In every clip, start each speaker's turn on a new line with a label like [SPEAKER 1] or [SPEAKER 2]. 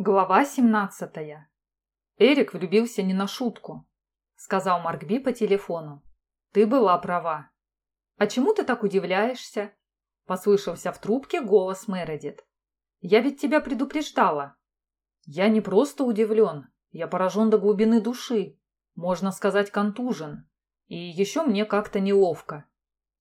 [SPEAKER 1] Глава 17. Эрик влюбился не на шутку, сказал Маркби по телефону. Ты была права. А чему ты так удивляешься? Послышался в трубке голос Мередит. Я ведь тебя предупреждала. Я не просто удивлен, я поражен до глубины души. Можно сказать, контужен. И еще мне как-то неловко.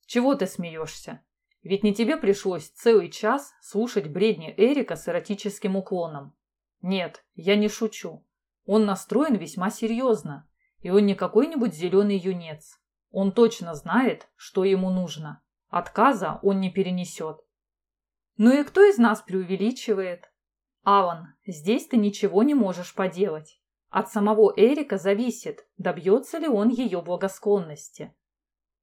[SPEAKER 1] Чего ты смеешься? Ведь не тебе пришлось целый час слушать бредни Эрика с эротическим уклоном. Нет, я не шучу. Он настроен весьма серьезно, и он не какой-нибудь зеленый юнец. Он точно знает, что ему нужно. Отказа он не перенесет. Ну и кто из нас преувеличивает? Алан, здесь ты ничего не можешь поделать. От самого Эрика зависит, добьется ли он ее благосклонности.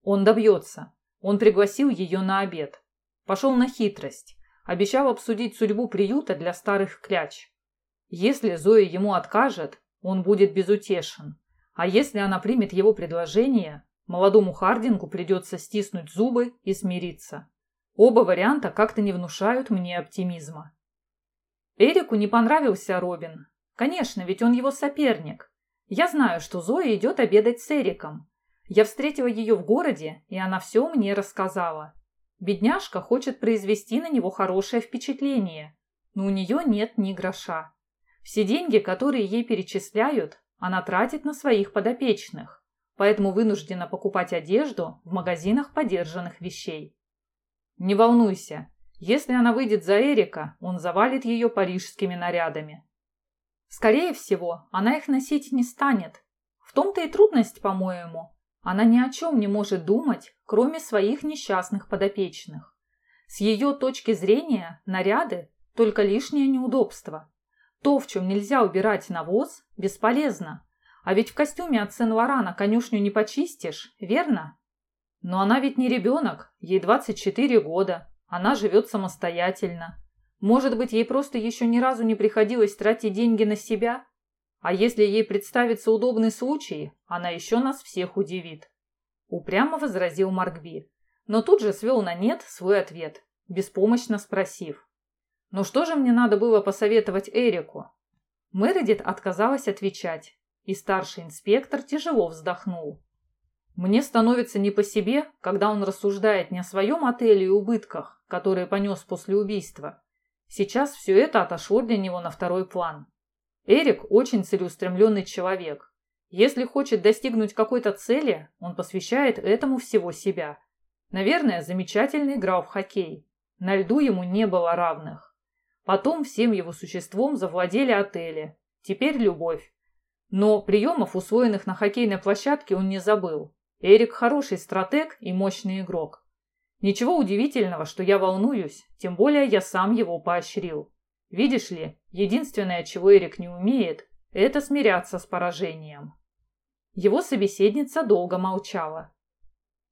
[SPEAKER 1] Он добьется. Он пригласил ее на обед. Пошел на хитрость. Обещал обсудить судьбу приюта для старых кляч. Если Зоя ему откажет, он будет безутешен. А если она примет его предложение, молодому Хардингу придется стиснуть зубы и смириться. Оба варианта как-то не внушают мне оптимизма. Эрику не понравился Робин. Конечно, ведь он его соперник. Я знаю, что Зоя идет обедать с Эриком. Я встретила ее в городе, и она все мне рассказала. Бедняжка хочет произвести на него хорошее впечатление, но у нее нет ни гроша. Все деньги, которые ей перечисляют, она тратит на своих подопечных, поэтому вынуждена покупать одежду в магазинах подержанных вещей. Не волнуйся, если она выйдет за Эрика, он завалит ее парижскими нарядами. Скорее всего, она их носить не станет. В том-то и трудность, по-моему. Она ни о чем не может думать, кроме своих несчастных подопечных. С ее точки зрения наряды – только лишнее неудобство. То, в чем нельзя убирать навоз, бесполезно. А ведь в костюме от Сен-Лорана конюшню не почистишь, верно? Но она ведь не ребенок, ей 24 года, она живет самостоятельно. Может быть, ей просто еще ни разу не приходилось тратить деньги на себя? А если ей представится удобный случай, она еще нас всех удивит. Упрямо возразил Маркби, но тут же свел на нет свой ответ, беспомощно спросив. Но что же мне надо было посоветовать Эрику? Мередит отказалась отвечать, и старший инспектор тяжело вздохнул. Мне становится не по себе, когда он рассуждает не о своем отеле и убытках, которые понес после убийства. Сейчас все это отошло для него на второй план. Эрик очень целеустремленный человек. Если хочет достигнуть какой-то цели, он посвящает этому всего себя. Наверное, замечательно играл в хоккей. На льду ему не было равных. Потом всем его существом завладели отели. Теперь любовь. Но приемов, усвоенных на хоккейной площадке, он не забыл. Эрик хороший стратег и мощный игрок. Ничего удивительного, что я волнуюсь, тем более я сам его поощрил. Видишь ли, единственное, чего Эрик не умеет, это смиряться с поражением. Его собеседница долго молчала.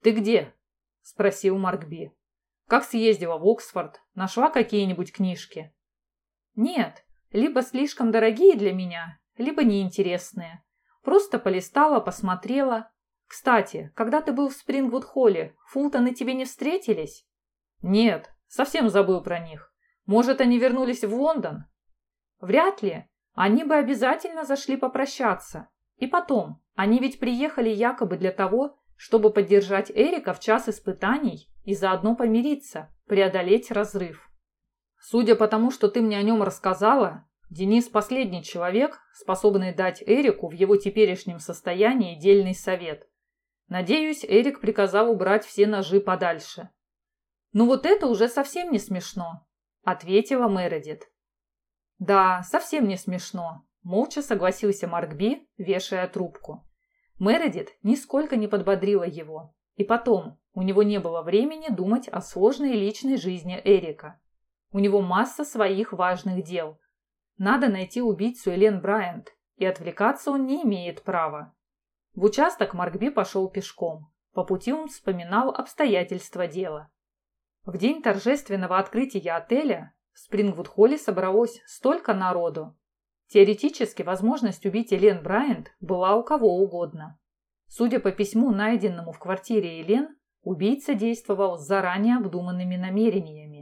[SPEAKER 1] «Ты где?» – спросил Маркби. «Как съездила в Оксфорд? Нашла какие-нибудь книжки?» Нет, либо слишком дорогие для меня, либо неинтересные. Просто полистала, посмотрела. Кстати, когда ты был в Спрингвуд-холле, Фултоны тебе не встретились? Нет, совсем забыл про них. Может, они вернулись в Лондон? Вряд ли. Они бы обязательно зашли попрощаться. И потом, они ведь приехали якобы для того, чтобы поддержать Эрика в час испытаний и заодно помириться, преодолеть разрыв. Судя по тому, что ты мне о нем рассказала, Денис последний человек, способный дать Эрику в его теперешнем состоянии дельный совет. Надеюсь, Эрик приказал убрать все ножи подальше. «Ну вот это уже совсем не смешно», — ответила Мередит. «Да, совсем не смешно», — молча согласился Маркби, вешая трубку. Мередит нисколько не подбодрила его. И потом, у него не было времени думать о сложной личной жизни Эрика. У него масса своих важных дел. Надо найти убийцу Элен Брайант, и отвлекаться он не имеет права. В участок Маркби пошел пешком. По пути он вспоминал обстоятельства дела. В день торжественного открытия отеля в Спрингвуд-холле собралось столько народу. Теоретически возможность убить Элен Брайант была у кого угодно. Судя по письму, найденному в квартире Элен, убийца действовал с заранее обдуманными намерениями.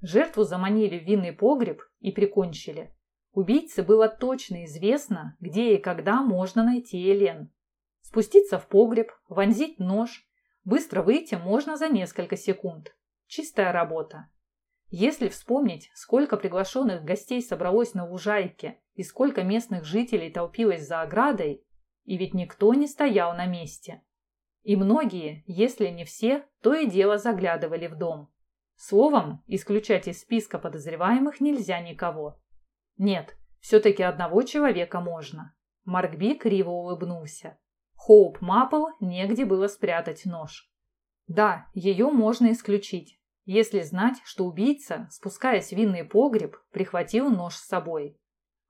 [SPEAKER 1] Жертву заманили в винный погреб и прикончили. Убийце было точно известно, где и когда можно найти Элен. Спуститься в погреб, вонзить нож, быстро выйти можно за несколько секунд. Чистая работа. Если вспомнить, сколько приглашенных гостей собралось на лужайке и сколько местных жителей толпилось за оградой, и ведь никто не стоял на месте. И многие, если не все, то и дело заглядывали в дом. Словом, исключать из списка подозреваемых нельзя никого. Нет, все-таки одного человека можно. Маркби криво улыбнулся. Хоуп Маппл негде было спрятать нож. Да, ее можно исключить, если знать, что убийца, спускаясь в винный погреб, прихватил нож с собой.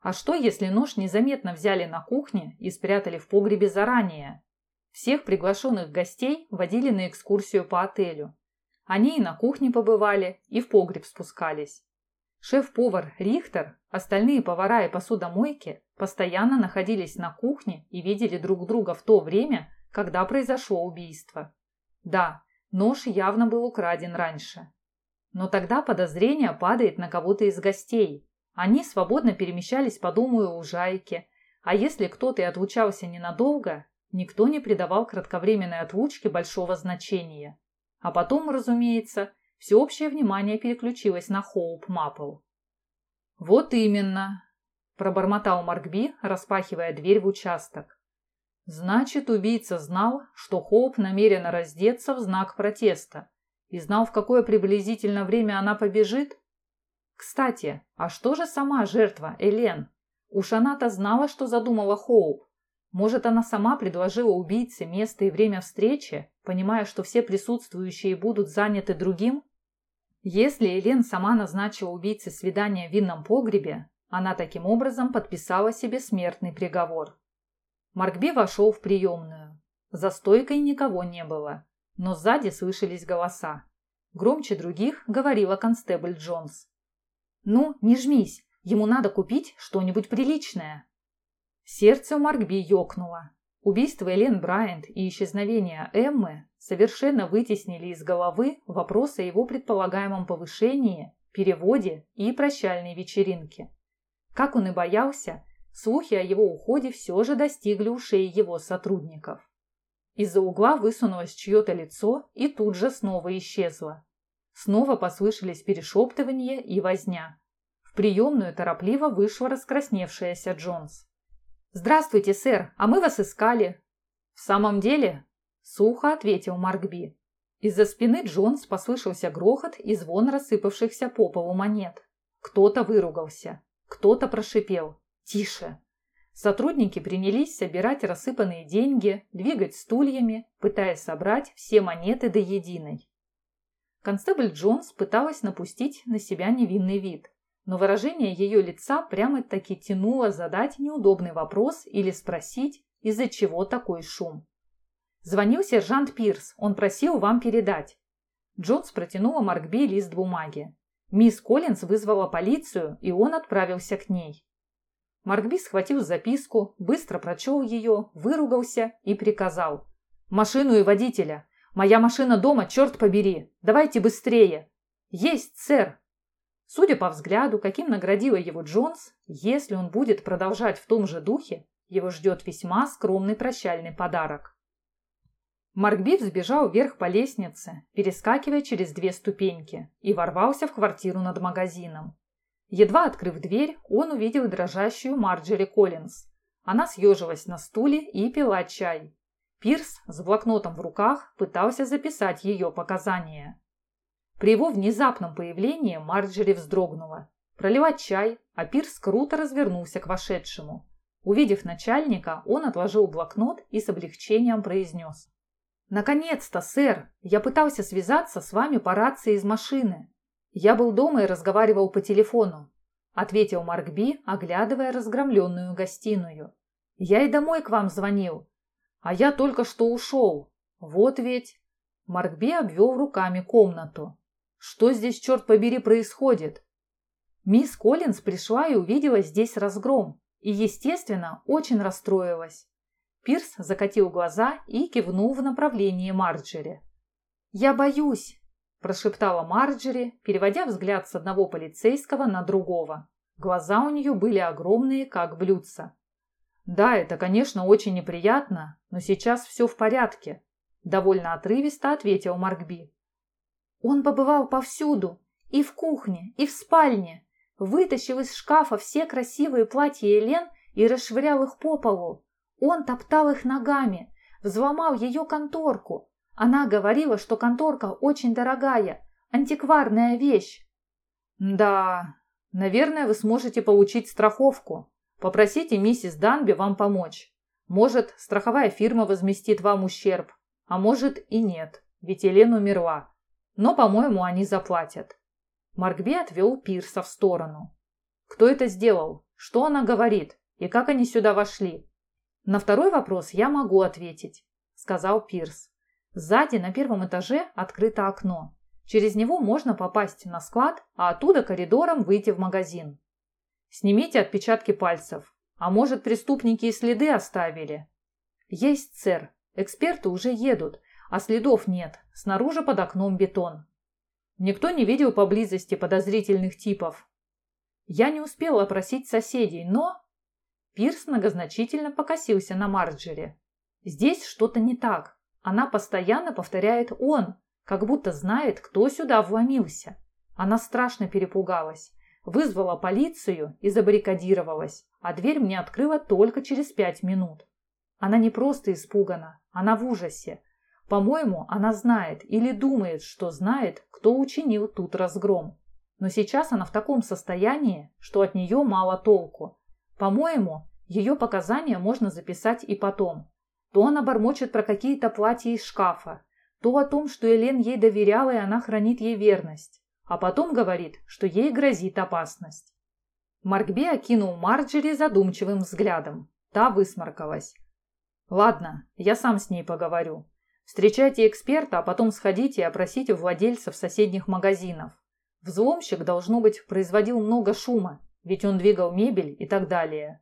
[SPEAKER 1] А что, если нож незаметно взяли на кухне и спрятали в погребе заранее? Всех приглашенных гостей водили на экскурсию по отелю. Они и на кухне побывали, и в погреб спускались. Шеф-повар Рихтер, остальные повара и посудомойки постоянно находились на кухне и видели друг друга в то время, когда произошло убийство. Да, нож явно был украден раньше. Но тогда подозрение падает на кого-то из гостей. Они свободно перемещались по дому и лужайке, а если кто-то и отлучался ненадолго, никто не придавал кратковременной отлучке большого значения. А потом, разумеется, Всеобщее внимание переключилось на Хоуп Маппл. «Вот именно», – пробормотал Маркби, распахивая дверь в участок. «Значит, убийца знал, что Хоуп намерена раздеться в знак протеста и знал, в какое приблизительно время она побежит? Кстати, а что же сама жертва, Элен? Уж она-то знала, что задумала Хоуп. Может, она сама предложила убийце место и время встречи, понимая, что все присутствующие будут заняты другим? Если Елен сама назначила убийце свидание в винном погребе, она таким образом подписала себе смертный приговор. Маркби вошел в приемную. За стойкой никого не было, но сзади слышались голоса. Громче других говорила констебль Джонс. «Ну, не жмись, ему надо купить что-нибудь приличное». Сердце у Маркби ёкнуло. Убийство Элен Брайант и исчезновение Эммы совершенно вытеснили из головы вопрос о его предполагаемом повышении, переводе и прощальной вечеринке. Как он и боялся, слухи о его уходе все же достигли ушей его сотрудников. Из-за угла высунулось чье-то лицо и тут же снова исчезло. Снова послышались перешептывания и возня. В приемную торопливо вышла раскрасневшаяся Джонс. «Здравствуйте, сэр, а мы вас искали». «В самом деле?» – сухо ответил Маркби. Из-за спины Джонс послышался грохот и звон рассыпавшихся по полу монет. Кто-то выругался, кто-то прошипел «Тише!». Сотрудники принялись собирать рассыпанные деньги, двигать стульями, пытаясь собрать все монеты до единой. Констебль Джонс пыталась напустить на себя невинный вид но выражение ее лица прямо-таки тянуло задать неудобный вопрос или спросить, из-за чего такой шум. Звонил сержант Пирс, он просил вам передать. Джонс протянула Маркби лист бумаги. Мисс Коллинз вызвала полицию, и он отправился к ней. Маркби схватил записку, быстро прочел ее, выругался и приказал. «Машину и водителя! Моя машина дома, черт побери! Давайте быстрее!» «Есть, сэр!» Судя по взгляду, каким наградила его Джонс, если он будет продолжать в том же духе, его ждет весьма скромный прощальный подарок. Маркби взбежал вверх по лестнице, перескакивая через две ступеньки, и ворвался в квартиру над магазином. Едва открыв дверь, он увидел дрожащую Марджери Коллинз. Она съежилась на стуле и пила чай. Пирс с блокнотом в руках пытался записать ее показания. При его внезапном появлении Марджери вздрогнула. Проливать чай, а Пирс круто развернулся к вошедшему. Увидев начальника, он отложил блокнот и с облегчением произнес. «Наконец-то, сэр! Я пытался связаться с вами по рации из машины. Я был дома и разговаривал по телефону», ответил Маркби, оглядывая разгромленную гостиную. «Я и домой к вам звонил. А я только что ушел. Вот ведь...» Маркби обвел руками комнату. Что здесь, черт побери, происходит? Мисс Коллинз пришла и увидела здесь разгром. И, естественно, очень расстроилась. Пирс закатил глаза и кивнул в направлении Марджери. «Я боюсь», – прошептала Марджери, переводя взгляд с одного полицейского на другого. Глаза у нее были огромные, как блюдца. «Да, это, конечно, очень неприятно, но сейчас все в порядке», – довольно отрывисто ответил Маркби.
[SPEAKER 2] «Он побывал повсюду, и в кухне, и в спальне, вытащил из шкафа все красивые платья Елен и расшвырял их по полу. Он топтал их ногами, взломал ее конторку. Она говорила, что конторка очень дорогая, антикварная вещь.
[SPEAKER 1] Да, наверное, вы сможете получить страховку. Попросите миссис Данби вам помочь. Может, страховая фирма возместит вам ущерб, а может и нет, ведь Елен умерла. Но, по-моему, они заплатят. Маркби отвел Пирса в сторону. Кто это сделал? Что она говорит? И как они сюда вошли? На второй вопрос я могу ответить, сказал Пирс. Сзади на первом этаже открыто окно. Через него можно попасть на склад, а оттуда коридором выйти в магазин. Снимите отпечатки пальцев. А может, преступники и следы оставили? Есть, сэр. Эксперты уже едут, а следов нет. Снаружи под окном бетон. Никто не видел поблизости подозрительных типов. Я не успела опросить соседей, но... Пирс многозначительно покосился на Марджери. Здесь что-то не так. Она постоянно повторяет «он», как будто знает, кто сюда вломился. Она страшно перепугалась. Вызвала полицию и забаррикадировалась, а дверь мне открыла только через пять минут. Она не просто испугана, она в ужасе. По-моему, она знает или думает, что знает, кто учинил тут разгром. Но сейчас она в таком состоянии, что от нее мало толку. По-моему, ее показания можно записать и потом. То она бормочет про какие-то платья из шкафа, то о том, что Элен ей доверяла и она хранит ей верность, а потом говорит, что ей грозит опасность. Маркби окинул Марджери задумчивым взглядом. Та высморкалась. «Ладно, я сам с ней поговорю. Встречайте эксперта, а потом сходите и опросите владельцев соседних магазинов. Взломщик, должно быть, производил много шума, ведь он двигал мебель и так далее.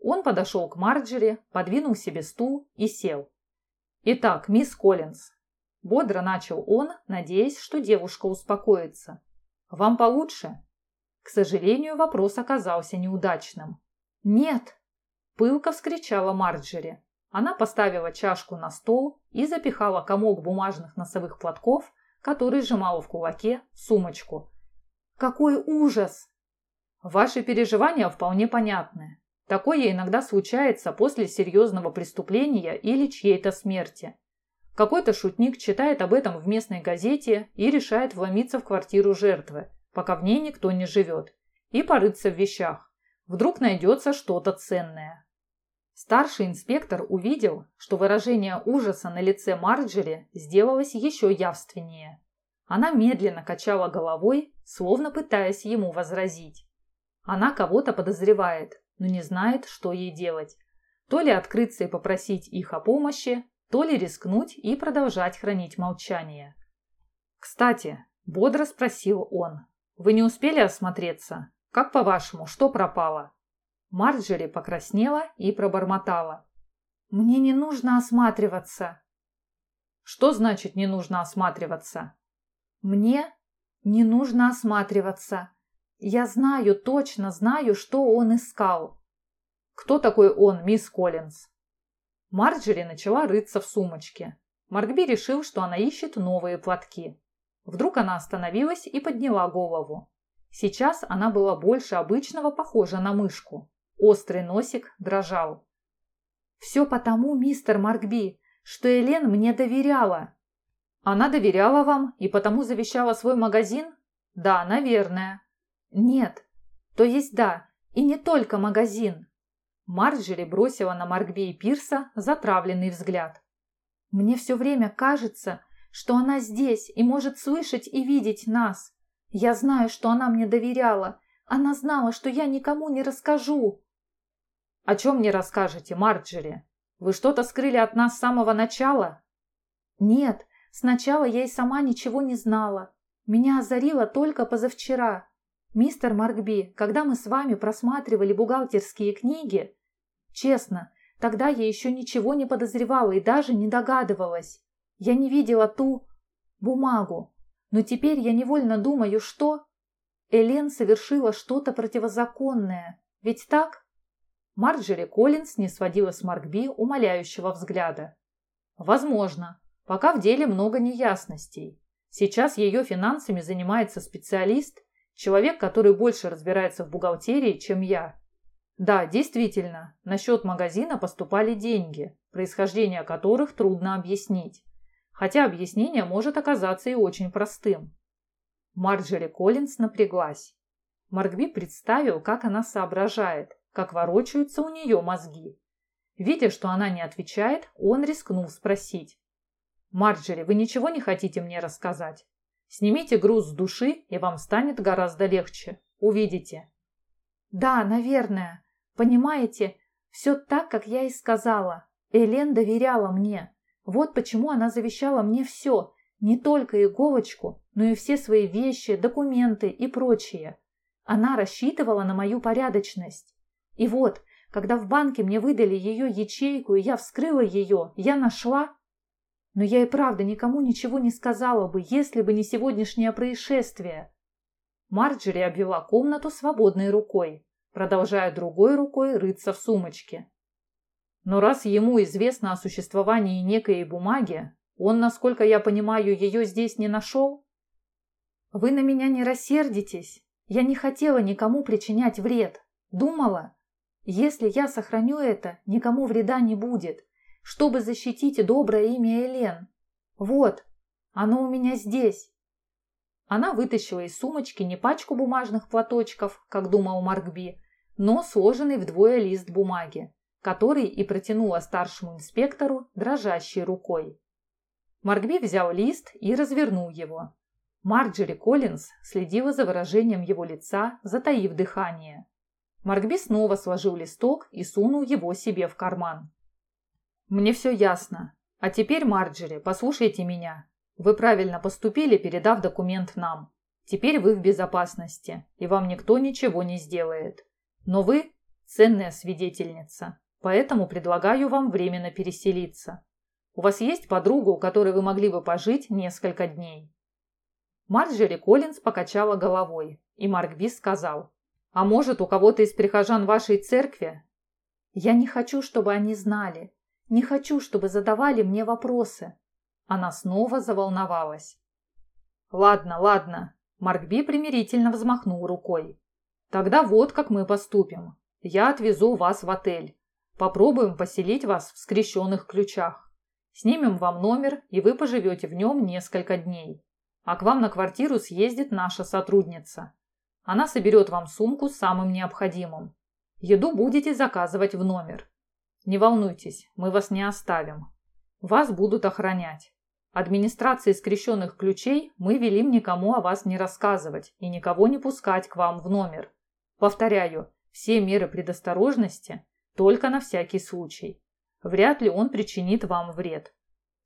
[SPEAKER 1] Он подошел к Марджери, подвинул себе стул и сел. «Итак, мисс Коллинз», – бодро начал он, надеясь, что девушка успокоится. «Вам получше?» К сожалению, вопрос оказался неудачным.
[SPEAKER 2] «Нет!»
[SPEAKER 1] – пылко вскричала Марджери. Она поставила чашку на стол и запихала комок бумажных носовых платков, который сжимала в кулаке, сумочку.
[SPEAKER 2] «Какой ужас!»
[SPEAKER 1] «Ваши переживания вполне понятны. Такое иногда случается после серьезного преступления или чьей-то смерти. Какой-то шутник читает об этом в местной газете и решает вломиться в квартиру жертвы, пока в ней никто не живет, и порыться в вещах. Вдруг найдется что-то ценное. Старший инспектор увидел, что выражение ужаса на лице Марджери сделалось еще явственнее. Она медленно качала головой, словно пытаясь ему возразить. Она кого-то подозревает, но не знает, что ей делать. То ли открыться и попросить их о помощи, то ли рискнуть и продолжать хранить молчание. «Кстати», – бодро спросил он, – «вы не успели осмотреться? Как по-вашему, что пропало?» Марджери покраснела и пробормотала.
[SPEAKER 2] «Мне не нужно осматриваться».
[SPEAKER 1] «Что значит «не нужно осматриваться»?»
[SPEAKER 2] «Мне не нужно осматриваться. Я знаю, точно знаю, что он искал».
[SPEAKER 1] «Кто такой он, мисс Коллинз?» Марджери начала рыться в сумочке. Маркби решил, что она ищет новые платки. Вдруг она остановилась и подняла голову. Сейчас она была больше обычного похожа на мышку. Острый носик дрожал.
[SPEAKER 2] «Все потому, мистер Маркби, что Элен мне доверяла».
[SPEAKER 1] «Она доверяла вам и потому завещала свой магазин?» «Да, наверное».
[SPEAKER 2] «Нет. То есть да, и не только магазин».
[SPEAKER 1] Марджери бросила на Маркби и Пирса затравленный взгляд.
[SPEAKER 2] «Мне все время кажется, что она здесь и может слышать и видеть нас. Я знаю, что она мне доверяла. Она знала, что я никому не расскажу.
[SPEAKER 1] «О чем мне расскажете, Марджери? Вы что-то скрыли от нас с самого начала?»
[SPEAKER 2] «Нет, сначала я и сама ничего не знала. Меня озарило только позавчера. Мистер Маркби, когда мы с вами просматривали бухгалтерские книги, честно, тогда я еще ничего не подозревала и даже не догадывалась. Я не видела ту бумагу, но теперь я невольно думаю, что...» Элен совершила что-то противозаконное. Ведь так?
[SPEAKER 1] Марджери Коллинз не сводила с Маркби умоляющего взгляда. Возможно. Пока в деле много неясностей. Сейчас ее финансами занимается специалист, человек, который больше разбирается в бухгалтерии, чем я. Да, действительно, на счет магазина поступали деньги, происхождение которых трудно объяснить. Хотя объяснение может оказаться и очень простым. Марджери Коллинз напряглась. Маркби представил, как она соображает, как ворочаются у нее мозги. Видя, что она не отвечает, он рискнул спросить. «Марджери, вы ничего не хотите мне рассказать? Снимите груз с души, и вам станет гораздо легче. Увидите».
[SPEAKER 2] «Да, наверное. Понимаете, все так, как я и сказала. Элен доверяла мне. Вот почему она завещала мне все, не только иголочку, но и все свои вещи, документы и прочее. Она рассчитывала на мою порядочность. И вот, когда в банке мне выдали ее ячейку, и я вскрыла ее, я нашла... Но я и правда никому ничего не сказала бы, если бы не сегодняшнее происшествие.
[SPEAKER 1] Марджери обвела комнату свободной рукой, продолжая другой рукой рыться в сумочке. Но раз ему известно о существовании некой бумаги, он, насколько я понимаю, ее здесь не нашел?
[SPEAKER 2] Вы на меня не рассердитесь. Я не хотела никому причинять вред. Думала, если я сохраню это, никому вреда не будет, чтобы защитить доброе имя Элен. Вот, оно у меня здесь.
[SPEAKER 1] Она вытащила из сумочки не пачку бумажных платочков, как думал Маркби, но сложенный вдвое лист бумаги, который и протянула старшему инспектору дрожащей рукой. Маркби взял лист и развернул его. Марджери Коллинз следила за выражением его лица, затаив дыхание. Маркби снова сложил листок и сунул его себе в карман. «Мне все ясно. А теперь, Марджери, послушайте меня. Вы правильно поступили, передав документ нам. Теперь вы в безопасности, и вам никто ничего не сделает. Но вы – ценная свидетельница, поэтому предлагаю вам временно переселиться. У вас есть подруга, у которой вы могли бы пожить несколько дней?» Марджери Коллинз покачала головой, и Марк Бис сказал, «А может, у кого-то из прихожан вашей церкви?»
[SPEAKER 2] «Я не хочу, чтобы они знали. Не хочу, чтобы задавали мне вопросы».
[SPEAKER 1] Она снова заволновалась. «Ладно, ладно», – Марк Би примирительно взмахнул рукой. «Тогда вот как мы поступим. Я отвезу вас в отель. Попробуем поселить вас в скрещенных ключах. Снимем вам номер, и вы поживете в нем несколько дней. А к вам на квартиру съездит наша сотрудница. Она соберет вам сумку с самым необходимым. Еду будете заказывать в номер. Не волнуйтесь, мы вас не оставим. Вас будут охранять. Администрации скрещенных ключей мы велим никому о вас не рассказывать и никого не пускать к вам в номер. Повторяю, все меры предосторожности только на всякий случай. Вряд ли он причинит вам вред.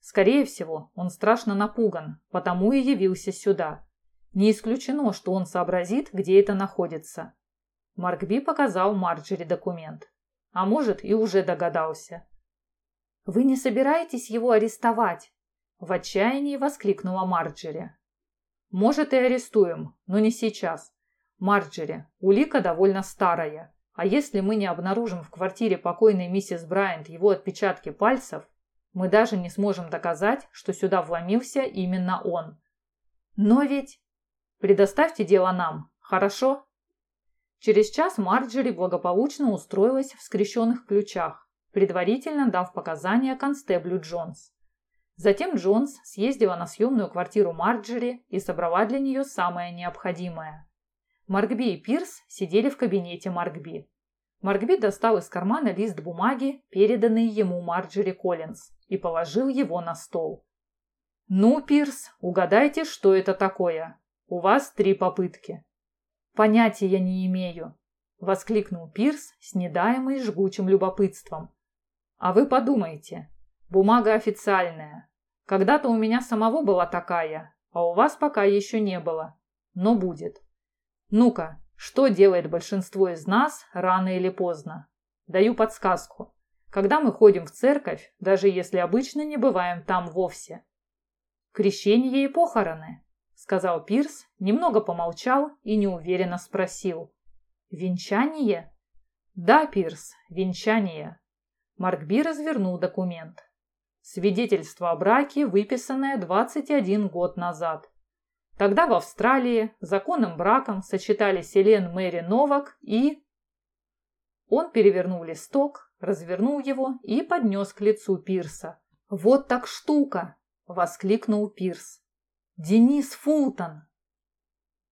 [SPEAKER 1] Скорее всего, он страшно напуган, потому и явился сюда. Не исключено, что он сообразит, где это находится. Маркби показал Марджери документ. А может, и уже догадался.
[SPEAKER 2] «Вы не собираетесь его арестовать?»
[SPEAKER 1] В отчаянии воскликнула Марджери. «Может, и арестуем, но не сейчас. Марджери, улика довольно старая. А если мы не обнаружим в квартире покойной миссис Брайант его отпечатки пальцев, мы даже не сможем доказать, что сюда вломился именно он. Но ведь... Предоставьте дело нам, хорошо? Через час Марджери благополучно устроилась в скрещенных ключах, предварительно дав показания констеблю Джонс. Затем Джонс съездила на съемную квартиру Марджери и собрала для нее самое необходимое. Маркби и Пирс сидели в кабинете Маркби. Маркби достал из кармана лист бумаги, переданный ему Марджери Коллинз, и положил его на стол. «Ну, Пирс, угадайте, что это такое. У вас три попытки». «Понятия не имею», – воскликнул Пирс с недаемой жгучим любопытством. «А вы подумайте. Бумага официальная. Когда-то у меня самого была такая, а у вас пока еще не было. Но будет. Ну-ка, что делает большинство из нас рано или поздно? Даю подсказку. Когда мы ходим в церковь, даже если обычно не бываем там вовсе. Крещение и похороны. Сказал Пирс, немного помолчал и неуверенно спросил. «Венчание?» «Да, Пирс, венчание». Маркби развернул документ. Свидетельство о браке, выписанное 21 год назад. Тогда в Австралии законным браком сочетались Элен Мэри Новак и... Он перевернул листок, развернул его и поднес к лицу Пирса. «Вот так штука!» – воскликнул Пирс. «Денис Фултон,